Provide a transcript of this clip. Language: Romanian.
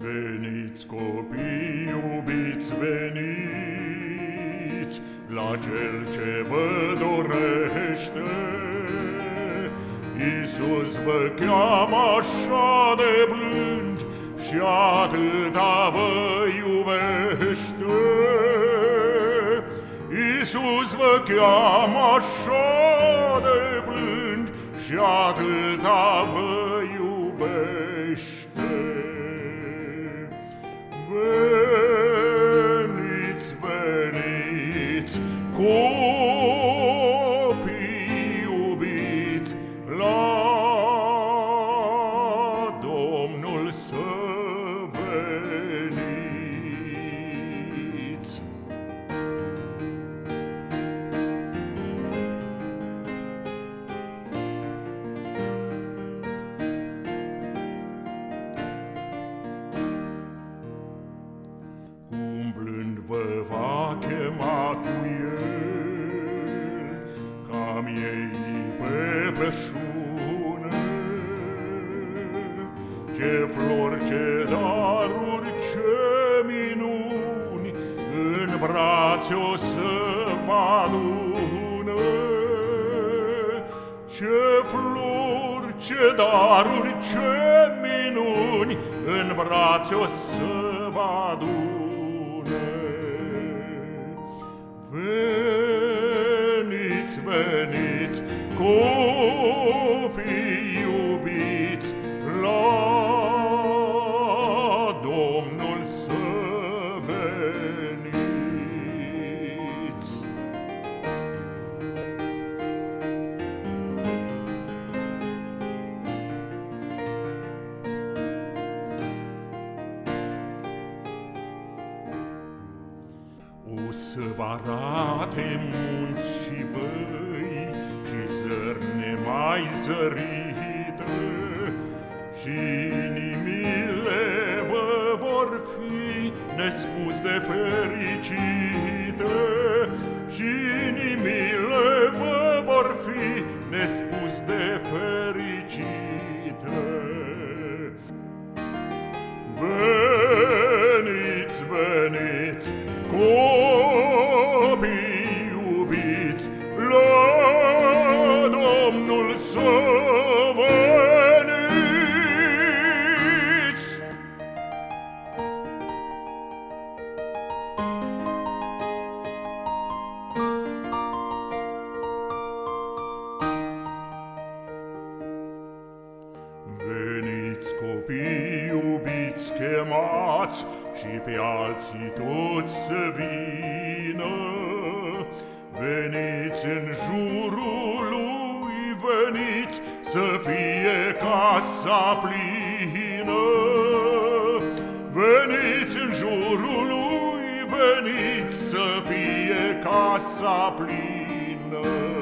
Veniți copii iubiți, veniți La cel ce vă dorește. Iisus vă cheamă așa de blând Și atâta vă iubește. Iisus vă cheamă așa de blând Și atâta vă iubește vă va chema cu el, Cam ei pe prășună. Ce flori, ce daruri, ce minuni, În brațe o să vă adună. Ce flori, ce daruri, ce minuni, În brațe o să vă adună. Veniți, veniți, copii iubiți, la Domnul să veniți. O să vă arate munți și văi Și zărne mai zărite Și inimile vă vor fi Nespus de fericite Și inimile vă vor fi Nespus Iubiți, veniți, copii iubiți, la Domnul să veniți! Veniți, copii iubiți, chemați, Și pe alții toți să vină. Veniți în jurul lui, veniți Să fie casa plină. Veniți în jurul lui, veniți Să fie casa plină